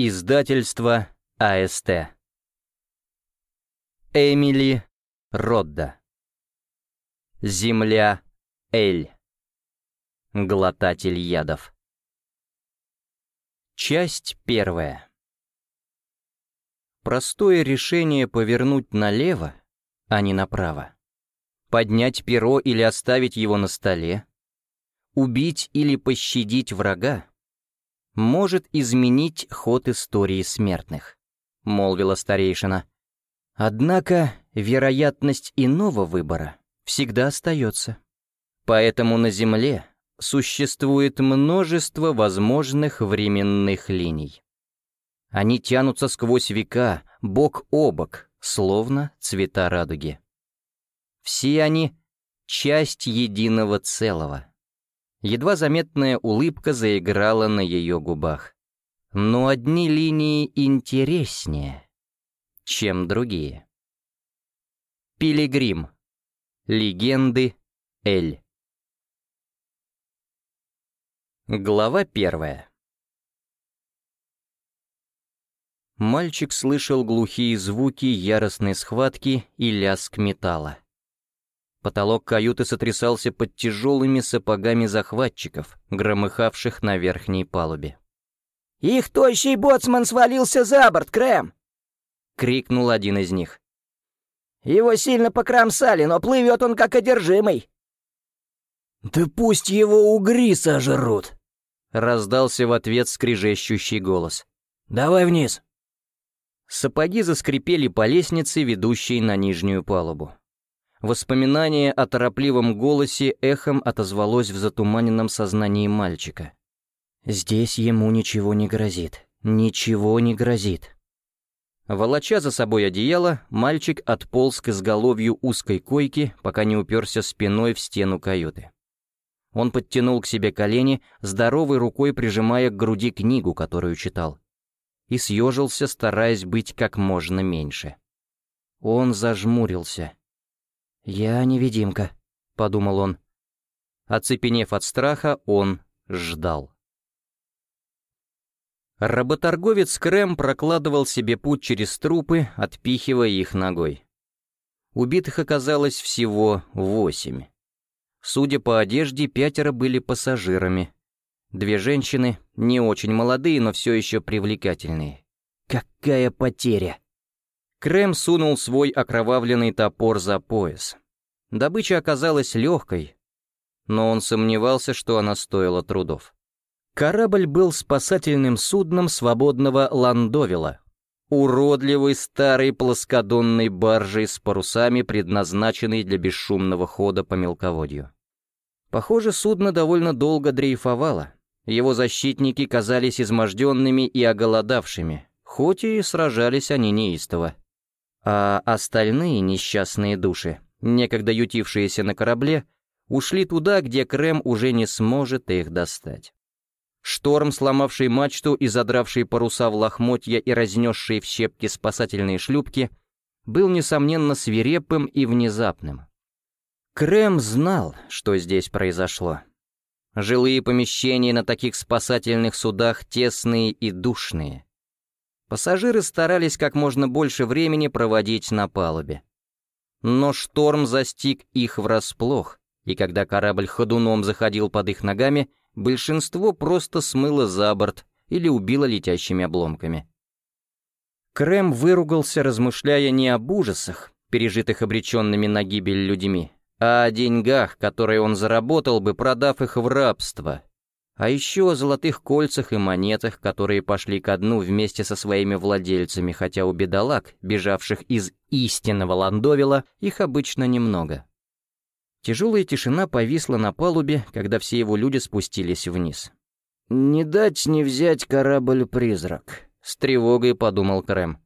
Издательство АСТ. Эмили Родда. Земля Эль. Глотатель ядов. Часть первая. Простое решение повернуть налево, а не направо. Поднять перо или оставить его на столе. Убить или пощадить врага может изменить ход истории смертных», — молвила старейшина. «Однако вероятность иного выбора всегда остается. Поэтому на Земле существует множество возможных временных линий. Они тянутся сквозь века, бок о бок, словно цвета радуги. Все они — часть единого целого. Едва заметная улыбка заиграла на ее губах. Но одни линии интереснее, чем другие. Пилигрим. Легенды Эль. Глава первая. Мальчик слышал глухие звуки яростной схватки и лязг металла. Потолок каюты сотрясался под тяжелыми сапогами захватчиков, громыхавших на верхней палубе. «Их тощий боцман свалился за борт, Крэм!» — крикнул один из них. «Его сильно покромсали, но плывет он как одержимый!» «Да пусть его угри сожрут!» — раздался в ответ скрежещущий голос. «Давай вниз!» Сапоги заскрипели по лестнице, ведущей на нижнюю палубу. Воспоминание о торопливом голосе эхом отозвалось в затуманенном сознании мальчика. «Здесь ему ничего не грозит. Ничего не грозит». Волоча за собой одеяло, мальчик отполз к изголовью узкой койки, пока не уперся спиной в стену каюты. Он подтянул к себе колени, здоровой рукой прижимая к груди книгу, которую читал, и съежился, стараясь быть как можно меньше. Он зажмурился — «Я невидимка», — подумал он. Оцепенев от страха, он ждал. Работорговец Крэм прокладывал себе путь через трупы, отпихивая их ногой. Убитых оказалось всего восемь. Судя по одежде, пятеро были пассажирами. Две женщины, не очень молодые, но все еще привлекательные. Какая потеря! Крэм сунул свой окровавленный топор за пояс. Добыча оказалась легкой, но он сомневался, что она стоила трудов. Корабль был спасательным судном свободного Ландовила, уродливой старой плоскодонной баржей с парусами, предназначенной для бесшумного хода по мелководью. Похоже, судно довольно долго дрейфовало. Его защитники казались изможденными и оголодавшими, хоть и сражались они неистово а остальные несчастные души, некогда ютившиеся на корабле, ушли туда, где Крем уже не сможет их достать. Шторм, сломавший мачту и задравший паруса в лохмотья и разнесший в щепки спасательные шлюпки, был, несомненно, свирепым и внезапным. Крем знал, что здесь произошло. Жилые помещения на таких спасательных судах тесные и душные. Пассажиры старались как можно больше времени проводить на палубе. Но шторм застиг их врасплох, и когда корабль ходуном заходил под их ногами, большинство просто смыло за борт или убило летящими обломками. Крэм выругался, размышляя не об ужасах, пережитых обреченными на гибель людьми, а о деньгах, которые он заработал бы, продав их в рабство, а еще о золотых кольцах и монетах, которые пошли ко дну вместе со своими владельцами, хотя у бедолаг, бежавших из истинного Ландовила, их обычно немного. Тяжелая тишина повисла на палубе, когда все его люди спустились вниз. «Не дать не взять корабль-призрак», — с тревогой подумал Крэм.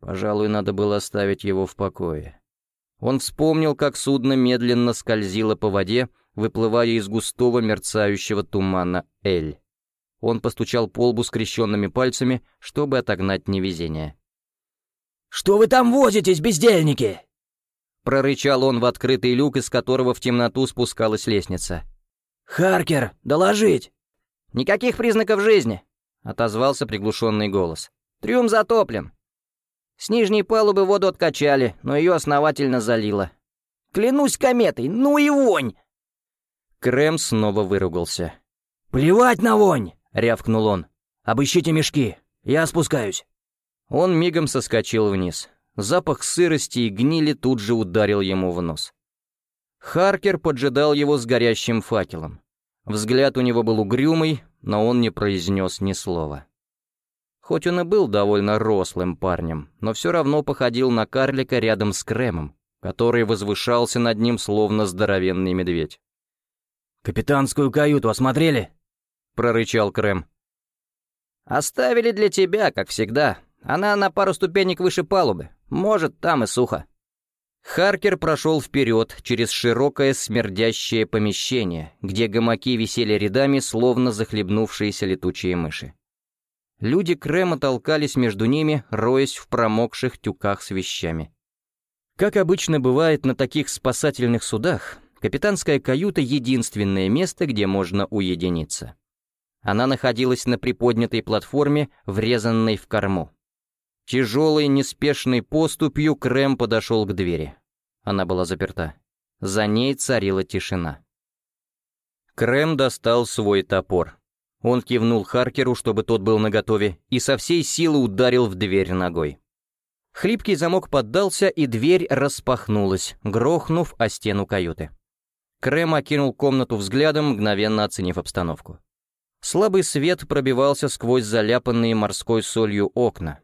Пожалуй, надо было оставить его в покое. Он вспомнил, как судно медленно скользило по воде, выплывая из густого мерцающего тумана Эль. Он постучал по лбу скрещенными пальцами, чтобы отогнать невезение. «Что вы там возитесь, бездельники?» Прорычал он в открытый люк, из которого в темноту спускалась лестница. «Харкер, доложить!» «Никаких признаков жизни!» — отозвался приглушенный голос. «Трюм затоплен. С нижней палубы воду откачали, но ее основательно залило. Клянусь кометой, ну и вонь!» Крем снова выругался. «Плевать на вонь!» — рявкнул он. «Обыщите мешки, я спускаюсь». Он мигом соскочил вниз. Запах сырости и гнили тут же ударил ему в нос. Харкер поджидал его с горящим факелом. Взгляд у него был угрюмый, но он не произнес ни слова. Хоть он и был довольно рослым парнем, но все равно походил на карлика рядом с Кремом, который возвышался над ним словно здоровенный медведь. «Капитанскую каюту осмотрели?» — прорычал Крем. «Оставили для тебя, как всегда. Она на пару ступенек выше палубы. Может, там и сухо». Харкер прошел вперед через широкое смердящее помещение, где гамаки висели рядами, словно захлебнувшиеся летучие мыши. Люди Крема толкались между ними, роясь в промокших тюках с вещами. Как обычно бывает на таких спасательных судах, капитанская каюта — единственное место, где можно уединиться. Она находилась на приподнятой платформе, врезанной в корму. Тяжелой, неспешной поступью Крем подошел к двери. Она была заперта. За ней царила тишина. Крем достал свой топор. Он кивнул Харкеру, чтобы тот был наготове, и со всей силы ударил в дверь ногой. Хлипкий замок поддался, и дверь распахнулась, грохнув о стену каюты. Крем окинул комнату взглядом, мгновенно оценив обстановку. Слабый свет пробивался сквозь заляпанные морской солью окна.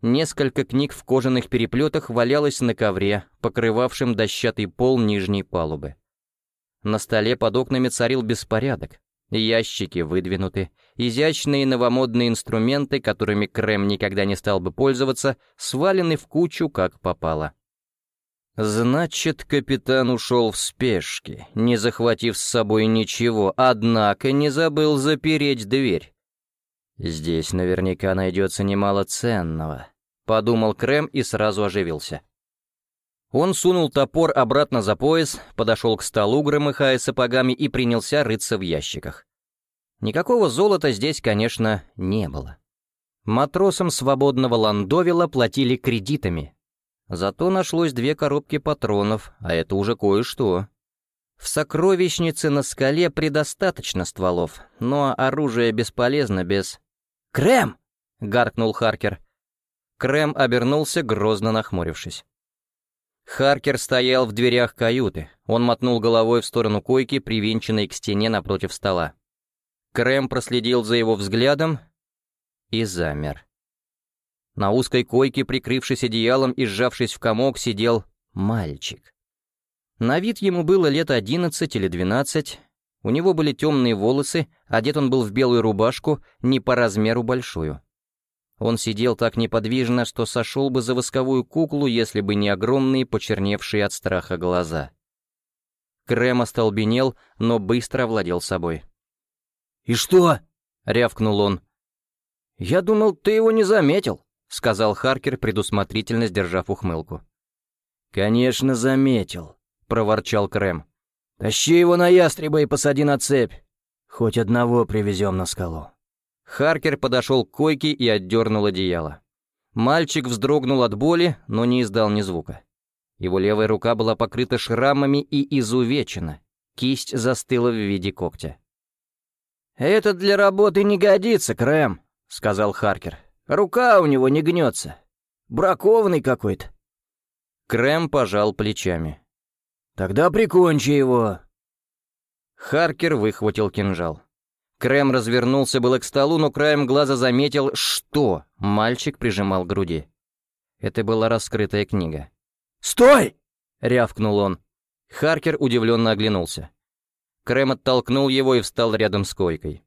Несколько книг в кожаных переплетах валялось на ковре, покрывавшем дощатый пол нижней палубы. На столе под окнами царил беспорядок. Ящики выдвинуты, изящные новомодные инструменты, которыми Крем никогда не стал бы пользоваться, свалены в кучу, как попало. Значит, капитан ушел в спешке, не захватив с собой ничего, однако не забыл запереть дверь. Здесь наверняка найдется немало ценного, подумал Крем и сразу оживился. Он сунул топор обратно за пояс, подошел к столу, громыхая сапогами, и принялся рыться в ящиках. Никакого золота здесь, конечно, не было. Матросам свободного ландовила платили кредитами. Зато нашлось две коробки патронов, а это уже кое-что. В сокровищнице на скале предостаточно стволов, но оружие бесполезно без... «Крем!» — гаркнул Харкер. Крем обернулся, грозно нахмурившись. Харкер стоял в дверях каюты. Он мотнул головой в сторону койки, привинченной к стене напротив стола. Крем проследил за его взглядом и замер. На узкой койке, прикрывшись одеялом и сжавшись в комок, сидел мальчик. На вид ему было лет одиннадцать или двенадцать. У него были темные волосы, одет он был в белую рубашку, не по размеру большую. Он сидел так неподвижно, что сошел бы за восковую куклу, если бы не огромные, почерневшие от страха глаза. Крем остолбенел, но быстро овладел собой. «И что?» — рявкнул он. «Я думал, ты его не заметил», — сказал Харкер, предусмотрительно сдержав ухмылку. «Конечно, заметил», — проворчал Крем. «Тащи его на ястреба и посади на цепь. Хоть одного привезем на скалу». Харкер подошел к койке и отдернул одеяло. Мальчик вздрогнул от боли, но не издал ни звука. Его левая рука была покрыта шрамами и изувечена. Кисть застыла в виде когтя. «Это для работы не годится, Крэм», — сказал Харкер. «Рука у него не гнется. Бракованный какой-то». Крэм пожал плечами. «Тогда прикончи его». Харкер выхватил кинжал. Крэм развернулся было к столу, но краем глаза заметил, что мальчик прижимал к груди. Это была раскрытая книга. «Стой!» — рявкнул он. Харкер удивленно оглянулся. Крэм оттолкнул его и встал рядом с койкой.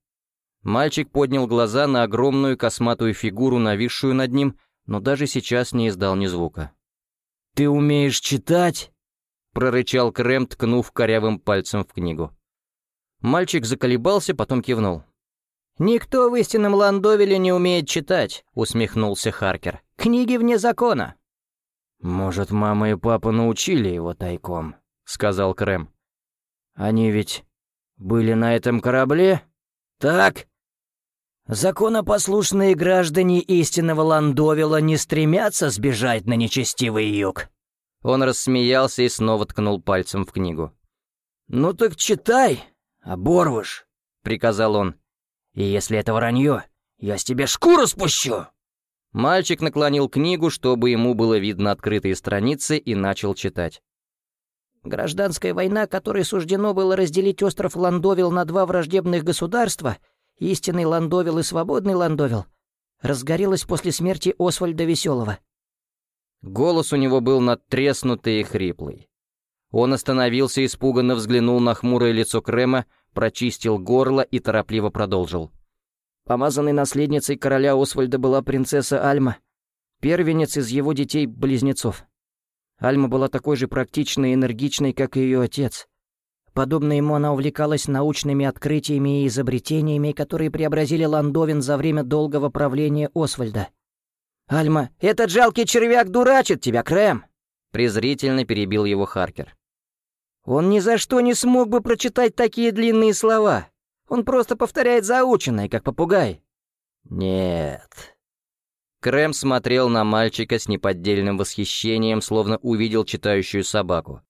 Мальчик поднял глаза на огромную косматую фигуру, нависшую над ним, но даже сейчас не издал ни звука. «Ты умеешь читать?» — прорычал Крэм, ткнув корявым пальцем в книгу. Мальчик заколебался, потом кивнул. «Никто в истинном Ландовеле не умеет читать», — усмехнулся Харкер. «Книги вне закона». «Может, мама и папа научили его тайком», — сказал Крэм. «Они ведь были на этом корабле? Так?» Законопослушные граждане истинного Ландовила не стремятся сбежать на нечестивый юг. Он рассмеялся и снова ткнул пальцем в книгу. «Ну так читай, оборвышь», — приказал он. «И если это вранье, я с тебя шкуру спущу!» Мальчик наклонил книгу, чтобы ему было видно открытые страницы, и начал читать. Гражданская война, которой суждено было разделить остров Ландовил на два враждебных государства, истинный Ландовил и свободный Ландовил, разгорелась после смерти Освальда Веселого. Голос у него был надтреснутый и хриплый. Он остановился, испуганно взглянул на хмурое лицо Крема, прочистил горло и торопливо продолжил. Помазанной наследницей короля Освальда была принцесса Альма, первенец из его детей-близнецов. Альма была такой же практичной и энергичной, как и ее отец. Подобно ему она увлекалась научными открытиями и изобретениями, которые преобразили Ландовин за время долгого правления Освальда. «Альма, этот жалкий червяк дурачит тебя, Крэм!» Презрительно перебил его Харкер. «Он ни за что не смог бы прочитать такие длинные слова. Он просто повторяет заученное, как попугай». «Нет», Крэм смотрел на мальчика с неподдельным восхищением, словно увидел читающую собаку.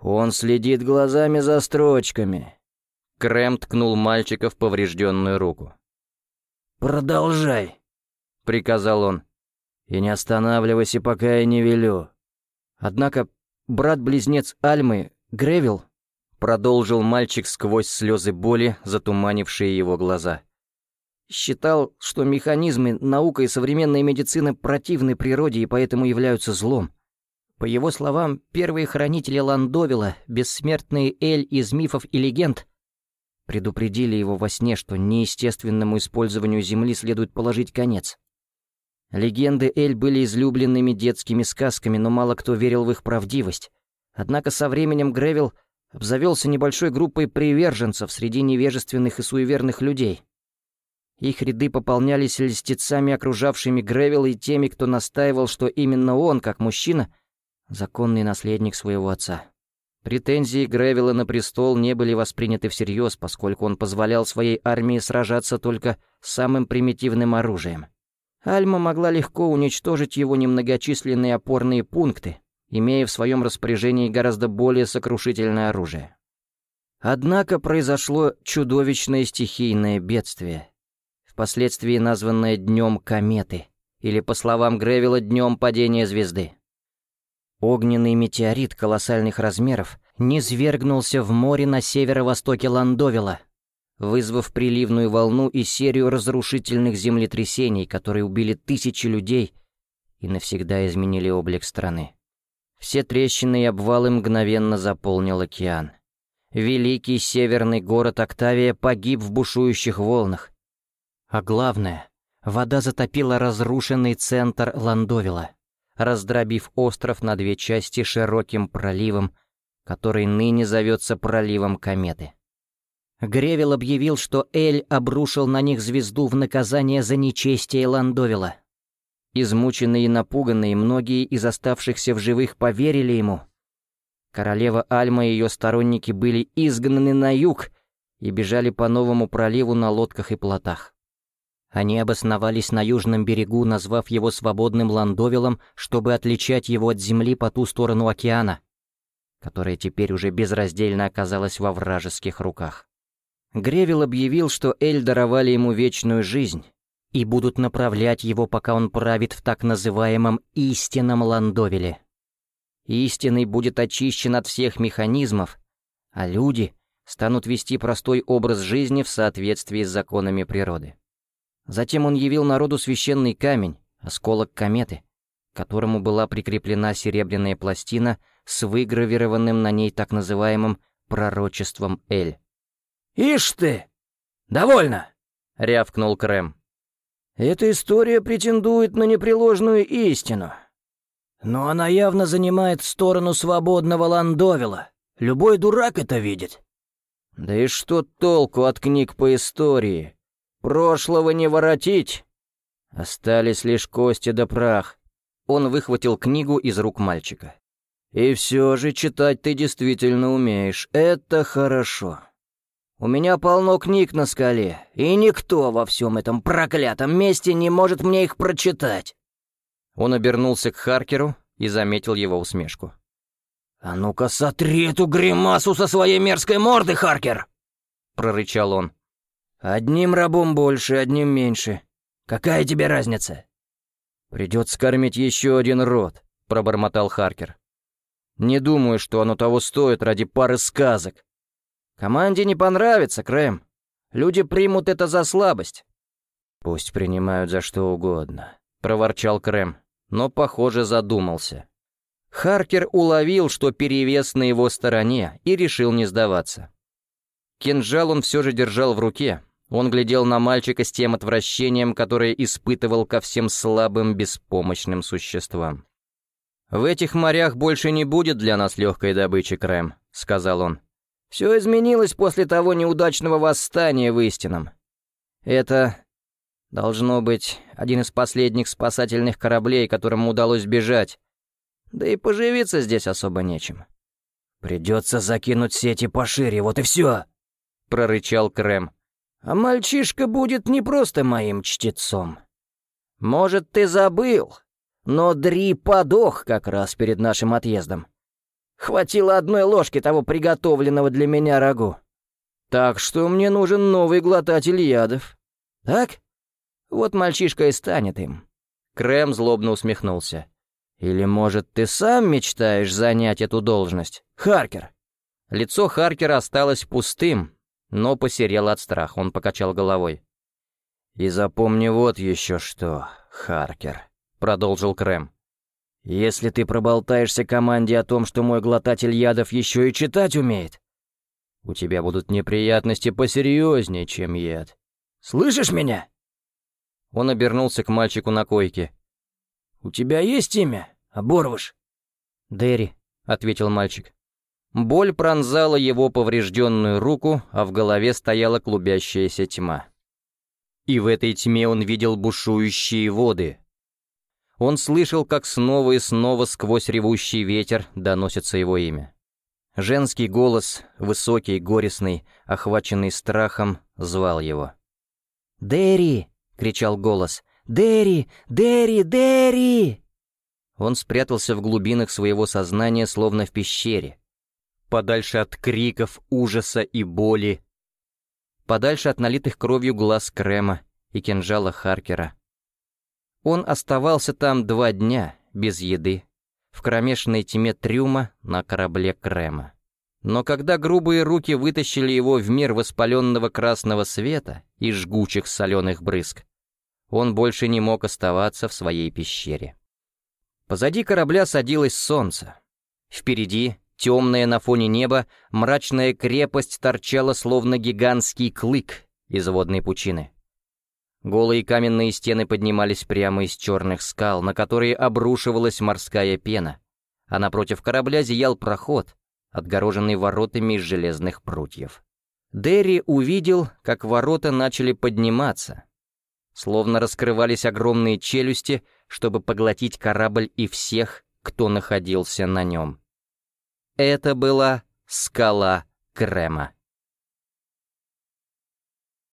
«Он следит глазами за строчками». Крэм ткнул мальчика в поврежденную руку. «Продолжай», — приказал он. «И не останавливайся, пока я не велю». Однако брат-близнец Альмы, Гревил, продолжил мальчик сквозь слезы боли, затуманившие его глаза. Считал, что механизмы, наука и современная медицина противны природе и поэтому являются злом. По его словам, первые хранители Ландовила, бессмертные Эль из мифов и легенд, предупредили его во сне, что неестественному использованию Земли следует положить конец. Легенды Эль были излюбленными детскими сказками, но мало кто верил в их правдивость. Однако со временем Гревил обзавелся небольшой группой приверженцев среди невежественных и суеверных людей. Их ряды пополнялись льстецами, окружавшими Гревел и теми, кто настаивал, что именно он, как мужчина, законный наследник своего отца. Претензии Гревела на престол не были восприняты всерьез, поскольку он позволял своей армии сражаться только самым примитивным оружием. Альма могла легко уничтожить его немногочисленные опорные пункты, имея в своем распоряжении гораздо более сокрушительное оружие. Однако произошло чудовищное стихийное бедствие — впоследствии названное Днем Кометы, или, по словам Гревила, Днем Падения Звезды. Огненный метеорит колоссальных размеров низвергнулся в море на северо-востоке Ландовила, вызвав приливную волну и серию разрушительных землетрясений, которые убили тысячи людей и навсегда изменили облик страны. Все трещины и обвалы мгновенно заполнил океан. Великий северный город Октавия погиб в бушующих волнах, а главное, вода затопила разрушенный центр Ландовила, раздробив остров на две части широким проливом, который ныне зовется проливом кометы. Гревел объявил, что Эль обрушил на них звезду в наказание за нечестие Ландовила. Измученные и напуганные, многие из оставшихся в живых поверили ему. Королева Альма и ее сторонники были изгнаны на юг и бежали по новому проливу на лодках и плотах. Они обосновались на южном берегу, назвав его свободным Ландовилом, чтобы отличать его от земли по ту сторону океана, которая теперь уже безраздельно оказалась во вражеских руках. Гревил объявил, что Эль даровали ему вечную жизнь и будут направлять его, пока он правит в так называемом «истинном Ландовиле». Истинный будет очищен от всех механизмов, а люди станут вести простой образ жизни в соответствии с законами природы. Затем он явил народу священный камень, осколок кометы, к которому была прикреплена серебряная пластина с выгравированным на ней так называемым пророчеством Эль. «Ишь ты! Довольно!» — рявкнул Крэм. «Эта история претендует на непреложную истину. Но она явно занимает сторону свободного Ландовила. Любой дурак это видит». «Да и что толку от книг по истории?» Прошлого не воротить. Остались лишь кости да прах. Он выхватил книгу из рук мальчика. И все же читать ты действительно умеешь. Это хорошо. У меня полно книг на скале, и никто во всем этом проклятом месте не может мне их прочитать». Он обернулся к Харкеру и заметил его усмешку. «А ну-ка сотри эту гримасу со своей мерзкой морды, Харкер!» — прорычал он. «Одним рабом больше, одним меньше. Какая тебе разница?» «Придется кормить еще один род», — пробормотал Харкер. «Не думаю, что оно того стоит ради пары сказок. Команде не понравится, Крэм. Люди примут это за слабость». «Пусть принимают за что угодно», — проворчал Крэм, но, похоже, задумался. Харкер уловил, что перевес на его стороне, и решил не сдаваться. Кинжал он все же держал в руке. Он глядел на мальчика с тем отвращением, которое испытывал ко всем слабым, беспомощным существам. «В этих морях больше не будет для нас легкой добычи, Крэм», — сказал он. «Все изменилось после того неудачного восстания в истинном. Это, должно быть, один из последних спасательных кораблей, которым удалось бежать. Да и поживиться здесь особо нечем». «Придется закинуть сети пошире, вот и все», — прорычал Крэм. «А мальчишка будет не просто моим чтецом. Может, ты забыл, но Дри подох как раз перед нашим отъездом. Хватило одной ложки того приготовленного для меня рагу. Так что мне нужен новый глотатель ядов. Так? Вот мальчишка и станет им». Крэм злобно усмехнулся. «Или, может, ты сам мечтаешь занять эту должность, Харкер?» Лицо Харкера осталось пустым, но посерело от страха, он покачал головой. «И запомни вот еще что, Харкер», — продолжил Крэм. «Если ты проболтаешься команде о том, что мой глотатель ядов еще и читать умеет, у тебя будут неприятности посерьезнее, чем яд. Слышишь меня?» Он обернулся к мальчику на койке. «У тебя есть имя, Оборвыш?» «Дерри», — ответил мальчик. Боль пронзала его поврежденную руку, а в голове стояла клубящаяся тьма. И в этой тьме он видел бушующие воды. Он слышал, как снова и снова сквозь ревущий ветер доносится его имя. Женский голос, высокий, горестный, охваченный страхом, звал его. «Дерри!» — кричал голос. «Дерри! Дерри! Дерри!» Он спрятался в глубинах своего сознания, словно в пещере, подальше от криков, ужаса и боли, подальше от налитых кровью глаз Крема и кинжала Харкера. Он оставался там два дня, без еды, в кромешной тьме трюма на корабле Крема. Но когда грубые руки вытащили его в мир воспаленного красного света и жгучих соленых брызг, он больше не мог оставаться в своей пещере. Позади корабля садилось солнце. Впереди Темная на фоне неба, мрачная крепость торчала словно гигантский клык из водной пучины. Голые каменные стены поднимались прямо из черных скал, на которые обрушивалась морская пена, а напротив корабля зиял проход, отгороженный воротами из железных прутьев. Дерри увидел, как ворота начали подниматься, словно раскрывались огромные челюсти, чтобы поглотить корабль и всех, кто находился на нем. Это была скала Крема.